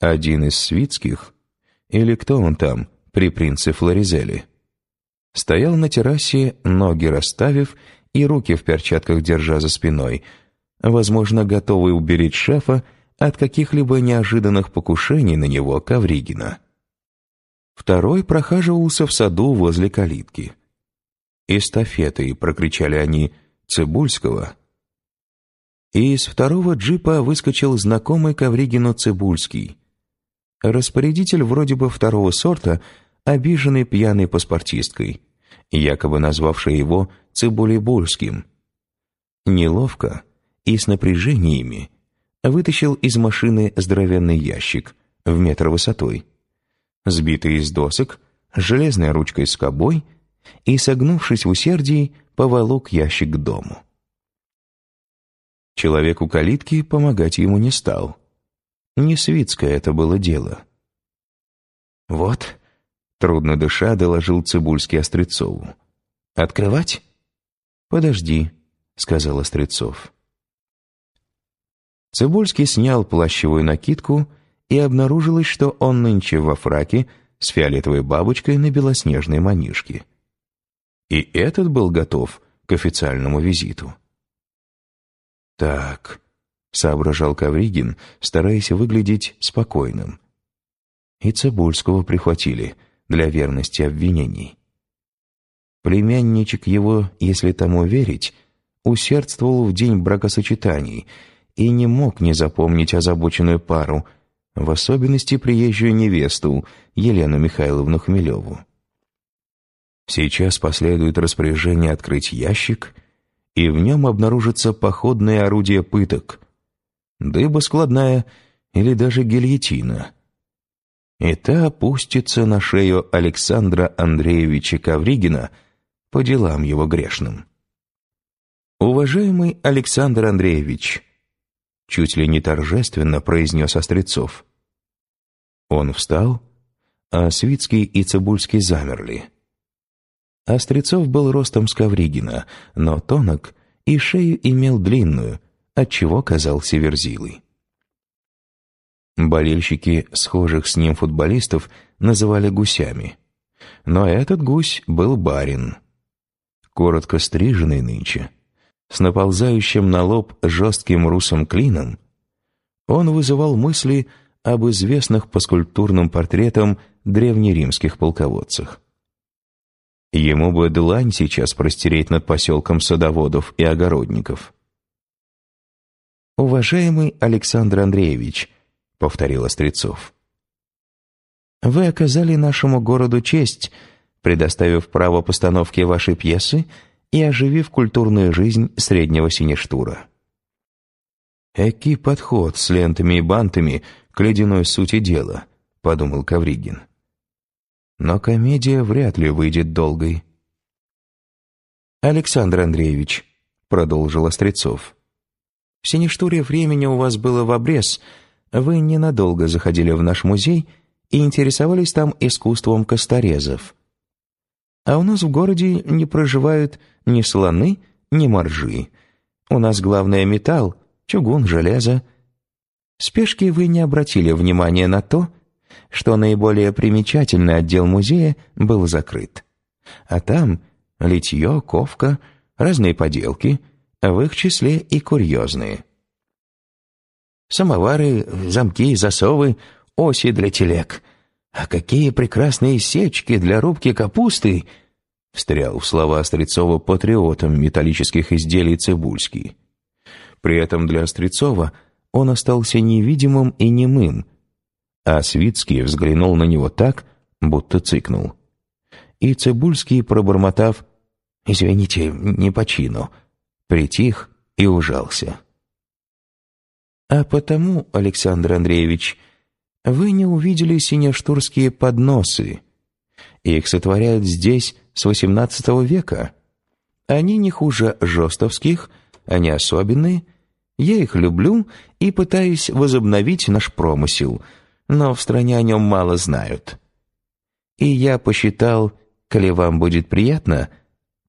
Один из свитских, или кто он там, при принце Флоризеле, стоял на террасе, ноги расставив и руки в перчатках держа за спиной, возможно, готовый уберечь шефа от каких-либо неожиданных покушений на него Ковригина. Второй прохаживался в саду возле калитки. «Эстафетой!» — прокричали они Цибульского. И из второго джипа выскочил знакомый Ковригину Цибульский. Распорядитель вроде бы второго сорта, обиженный пьяной паспортисткой, якобы назвавший его Цибулебульским. Неловко и с напряжениями вытащил из машины здоровенный ящик в метр высотой, сбитый из досок, с железной ручкой скобой и, согнувшись в усердии, поволок ящик к дому. Человек у калитки помогать ему не стал. Не свитское это было дело. «Вот», — трудно дыша доложил Цибульский Острецову. «Открывать?» «Подожди», — сказал Острецов. Цибульский снял плащевую накидку, и обнаружилось, что он нынче во фраке с фиолетовой бабочкой на белоснежной манишке. И этот был готов к официальному визиту. «Так», — соображал Кавригин, стараясь выглядеть спокойным. И Цибульского прихватили для верности обвинений. Племянничек его, если тому верить, усердствовал в день бракосочетаний — и не мог не запомнить озабоченную пару, в особенности приезжую невесту Елену Михайловну Хмелеву. Сейчас последует распоряжение открыть ящик, и в нем обнаружится походное орудие пыток, дыба складная или даже гильотина. И та опустится на шею Александра Андреевича Ковригина по делам его грешным. «Уважаемый Александр Андреевич», чуть ли не торжественно произнес Острецов. Он встал, а Свицкий и Цибульский замерли. Острецов был ростом с Ковригина, но тонок и шею имел длинную, отчего казался верзилой. Болельщики схожих с ним футболистов называли гусями. Но этот гусь был барин. Коротко стриженный нынче, с наползающим на лоб жестким русым клином, он вызывал мысли об известных по скульптурным портретам древнеримских полководцах. Ему бы длань сейчас простереть над поселком садоводов и огородников. «Уважаемый Александр Андреевич», — повторил Острецов, — «вы оказали нашему городу честь, предоставив право постановки вашей пьесы и оживив культурную жизнь среднего синештура. «Эки подход с лентами и бантами к ледяной сути дела», — подумал Кавригин. «Но комедия вряд ли выйдет долгой». «Александр Андреевич», — продолжил Острецов, — «в Синештуре времени у вас было в обрез, вы ненадолго заходили в наш музей и интересовались там искусством косторезов. А у нас в городе не проживают ни слоны, ни моржи. У нас главное металл, чугун, железо. Спешки вы не обратили внимания на то, что наиболее примечательный отдел музея был закрыт. А там литье, ковка, разные поделки, в их числе и курьезные. Самовары, замки, засовы, оси для телег — «А какие прекрасные сечки для рубки капусты!» встрял в слова Острецова патриотом металлических изделий Цибульский. При этом для Острецова он остался невидимым и немым, а Свицкий взглянул на него так, будто цыкнул. И Цибульский, пробормотав «Извините, не по чину», притих и ужался. «А потому, Александр Андреевич, — вы не увидели синештурские подносы. Их сотворяют здесь с XVIII века. Они не хуже жестовских, они особенные. Я их люблю и пытаюсь возобновить наш промысел, но в стране о нем мало знают. И я посчитал, коли вам будет приятно,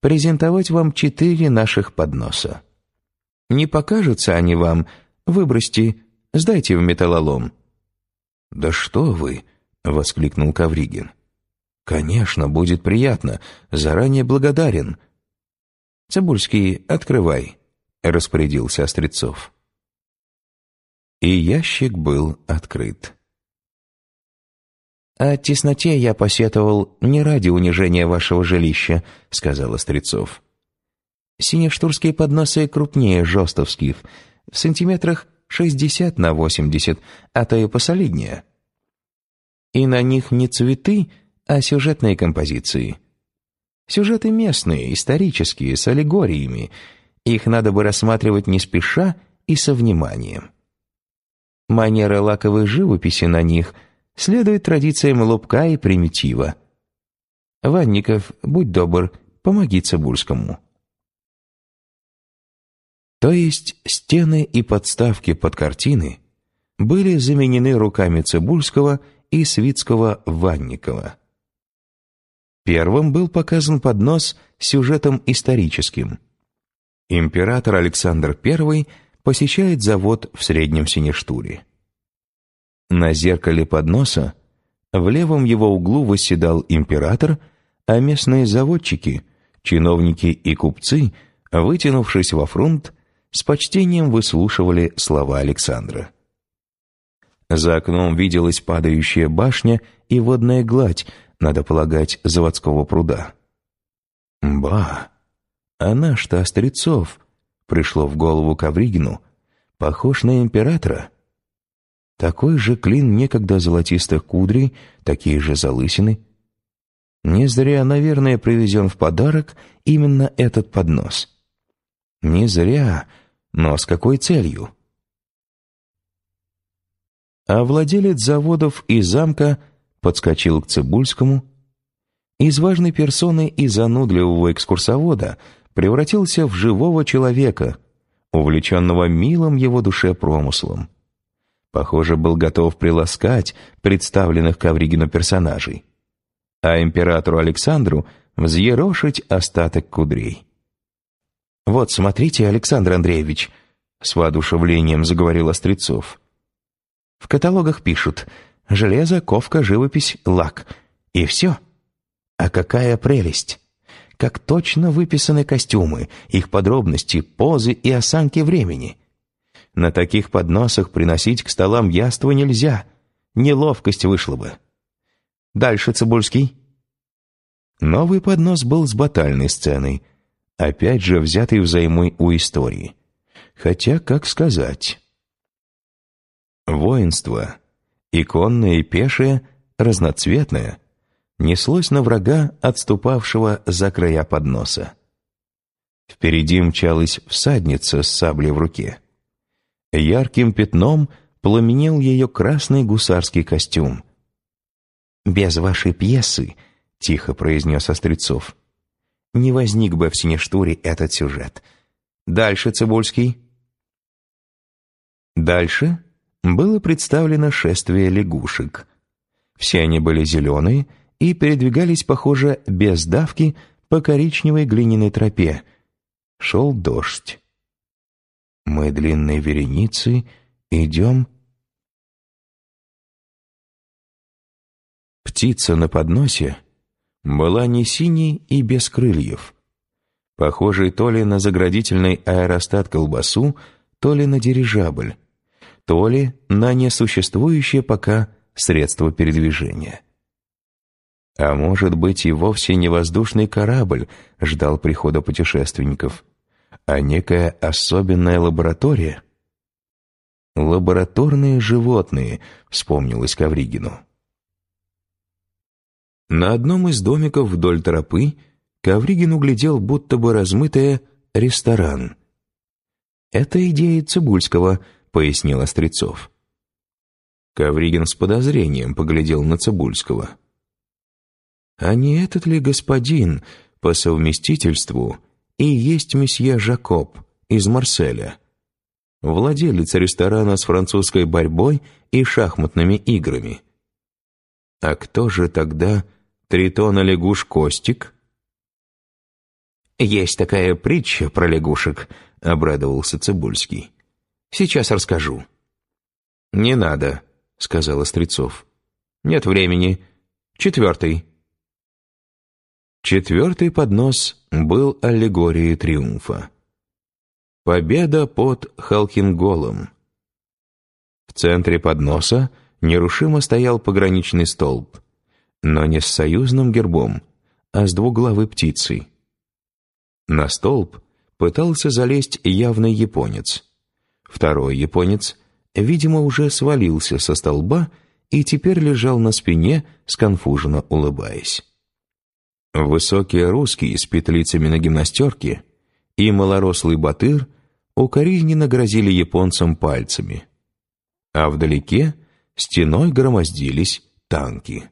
презентовать вам четыре наших подноса. Не покажутся они вам, выбросьте, сдайте в металлолом. «Да что вы!» — воскликнул Кавригин. «Конечно, будет приятно. Заранее благодарен». «Цибульский, открывай», — распорядился Острецов. И ящик был открыт. «О тесноте я посетовал не ради унижения вашего жилища», — сказал Острецов. «Синештурские подносы крупнее жестовских, в сантиметрах 60 на 80, а то и посолиднее. И на них не цветы, а сюжетные композиции. Сюжеты местные, исторические, с аллегориями. Их надо бы рассматривать не спеша и со вниманием. Манера лаковой живописи на них следует традициям Лубка и Примитива. Ванников, будь добр, помоги Цибульскому. То есть стены и подставки под картины были заменены руками Цибульского и Свицкого Ванникова. Первым был показан поднос с сюжетом историческим. Император Александр I посещает завод в Среднем Синештуре. На зеркале подноса в левом его углу восседал император, а местные заводчики, чиновники и купцы, вытянувшись во фронт, с почтением выслушивали слова Александра. За окном виделась падающая башня и водная гладь, надо полагать, заводского пруда. «Ба! А наш-то Острецов!» — пришло в голову Ковригину. «Похож на императора?» Такой же клин некогда золотистых кудрей, такие же залысины. Не зря, наверное, привезен в подарок именно этот поднос. Не зря, но с какой целью? А владелец заводов и замка подскочил к Цибульскому. Из важной персоны и занудливого экскурсовода превратился в живого человека, увлеченного милым его душе промыслом. Похоже, был готов приласкать представленных Ковригину персонажей, а императору Александру взъерошить остаток кудрей. «Вот, смотрите, Александр Андреевич», — с воодушевлением заговорил Острецов. «В каталогах пишут «железо, ковка, живопись, лак» и все. А какая прелесть! Как точно выписаны костюмы, их подробности, позы и осанки времени. На таких подносах приносить к столам яства нельзя, неловкость вышла бы. Дальше, Цибульский». Новый поднос был с батальной сценой — опять же взятый взаймы у истории. Хотя, как сказать... Воинство, иконное и пешее, разноцветное, неслось на врага, отступавшего за края подноса. Впереди мчалась всадница с саблей в руке. Ярким пятном пламенел ее красный гусарский костюм. «Без вашей пьесы», — тихо произнес Острецов, — не возник бы в Синештуре этот сюжет. Дальше, Цибульский. Дальше было представлено шествие лягушек. Все они были зеленые и передвигались, похоже, без давки по коричневой глиняной тропе. Шел дождь. Мы длинной вереницей идем... Птица на подносе была не синей и без крыльев, похожей то ли на заградительный аэростат колбасу, то ли на дирижабль, то ли на несуществующее пока средство передвижения. А может быть и вовсе не воздушный корабль ждал прихода путешественников, а некая особенная лаборатория? «Лабораторные животные», — вспомнилось Ковригину. На одном из домиков вдоль тропы Ковригин углядел будто бы размытое «ресторан». «Это идея Цибульского», — пояснил Острецов. Ковригин с подозрением поглядел на Цибульского. «А не этот ли господин по совместительству и есть месье Жакоб из Марселя?» владелец ресторана с французской борьбой и шахматными играми. А кто же тогда Тритона лягуш Костик?» «Есть такая притча про лягушек», — обрадовался Цибульский. «Сейчас расскажу». «Не надо», — сказал Острецов. «Нет времени. Четвертый». Четвертый поднос был аллегорией триумфа. Победа под Халкинголом. В центре подноса нерушимо стоял пограничный столб, но не с союзным гербом, а с двуглавой птицей. На столб пытался залезть явный японец. Второй японец, видимо, уже свалился со столба и теперь лежал на спине, сконфуженно улыбаясь. Высокие русские с петлицами на гимнастерке и малорослый батыр укоризненно грозили японцам пальцами. А вдалеке стеной громоздились танки.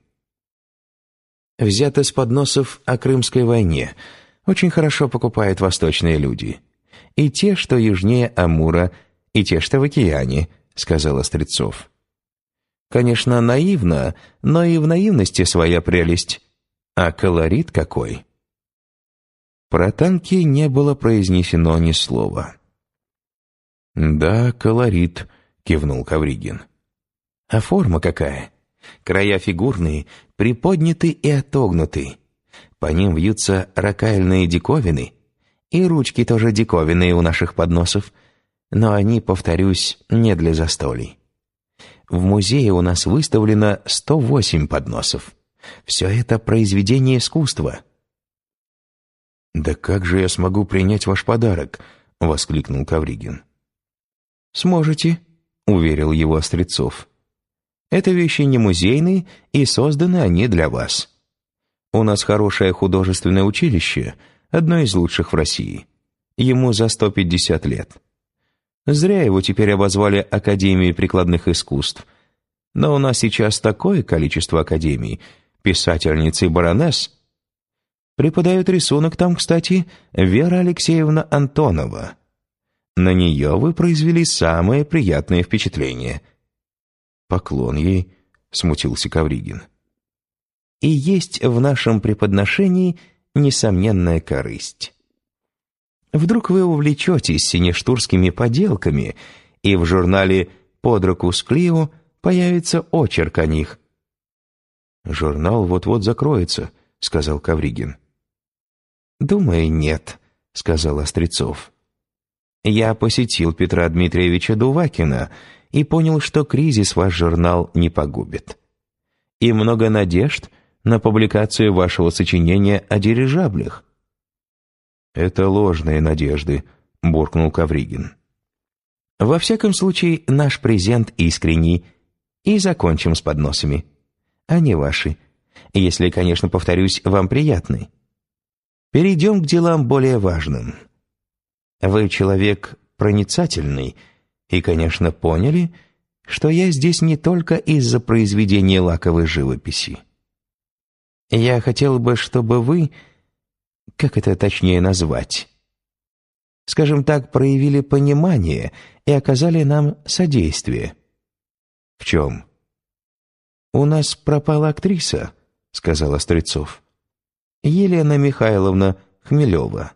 Взято с подносов о Крымской войне. Очень хорошо покупают восточные люди. И те, что южнее Амура, и те, что в океане, сказал Острецов. Конечно, наивно, но и в наивности своя прелесть. А колорит какой? Про танки не было произнесено ни слова. «Да, колорит», — кивнул Кавригин. «А форма какая? Края фигурные, приподняты и отогнуты. По ним вьются ракальные диковины, и ручки тоже диковинные у наших подносов, но они, повторюсь, не для застолий. В музее у нас выставлено 108 подносов. Все это произведение искусства». «Да как же я смогу принять ваш подарок?» — воскликнул Кавригин. «Сможете», — уверил его Острецов. «Это вещи не музейные, и созданы они для вас. У нас хорошее художественное училище, одно из лучших в России. Ему за 150 лет. Зря его теперь обозвали Академией прикладных искусств. Но у нас сейчас такое количество академий — писательницы баронесс. Преподает рисунок там, кстати, Вера Алексеевна Антонова. На нее вы произвели самое приятное впечатление. Поклон ей, смутился Кавригин. И есть в нашем преподношении несомненная корысть. Вдруг вы увлечетесь синештурскими поделками, и в журнале «Под руку с Клио» появится очерк о них, «Журнал вот-вот закроется», — сказал Кавригин. «Думаю, нет», — сказал Острецов. «Я посетил Петра Дмитриевича Дувакина и понял, что кризис ваш журнал не погубит. И много надежд на публикацию вашего сочинения о дирижаблях». «Это ложные надежды», — буркнул Кавригин. «Во всяком случае, наш презент искренний. И закончим с подносами» они ваши. Если, конечно, повторюсь, вам приятны. Перейдем к делам более важным. Вы человек проницательный и, конечно, поняли, что я здесь не только из-за произведения лаковой живописи. Я хотел бы, чтобы вы, как это точнее назвать, скажем так, проявили понимание и оказали нам содействие. В чем? «У нас пропала актриса», — сказал Острецов. «Елена Михайловна Хмелева».